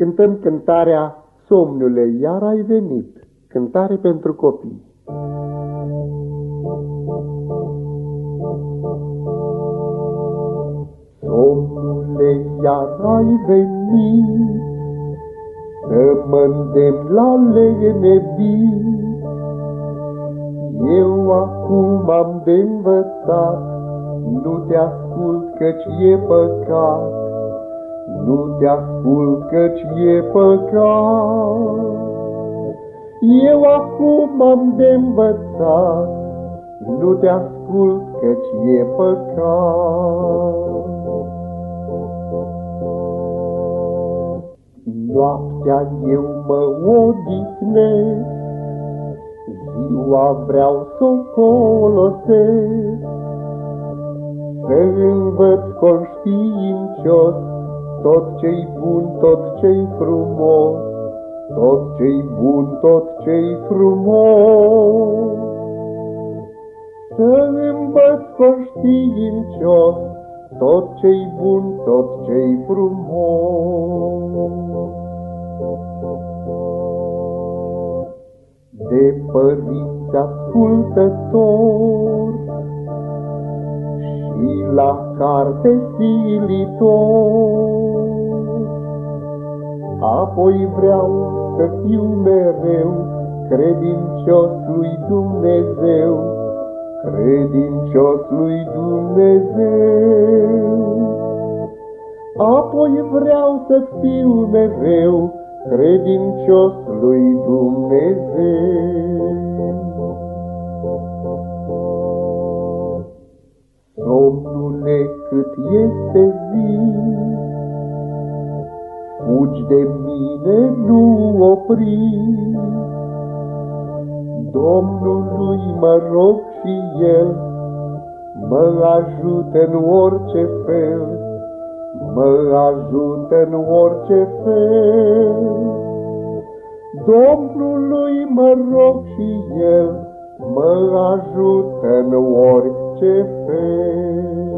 cântăm cântarea Somnule, iar ai venit, cântare pentru copii. Somnule, iar ai venit, să mă îndemn la lenevit. Eu acum am de învățat, nu te ascult căci e păcat, nu te ascult căci e păcat. Eu acum am de învățat, nu te ascult căci e păcat. Noaptea eu mă odihnesc, ziua vreau să o folosesc, Să învăț conștiincios tot ce-i bun, tot ce-i frumos, tot ce-i bun, tot ce-i frumos. Să învăț conștiincios tot ce-i bun, tot ce-i frumos. De părinți ascultător și la carte silitor, Apoi vreau să fiu mereu credincios lui Dumnezeu, credincios lui Dumnezeu. Apoi vreau să fiu mereu credincios lui Dumnezeu. Somnule cât este zi, Fugi de mine, nu opri. Domnului mă rog și El mă ajută în orice fel, mă ajută în orice fel. Domnului mă rog și El mă ajută în orice fel.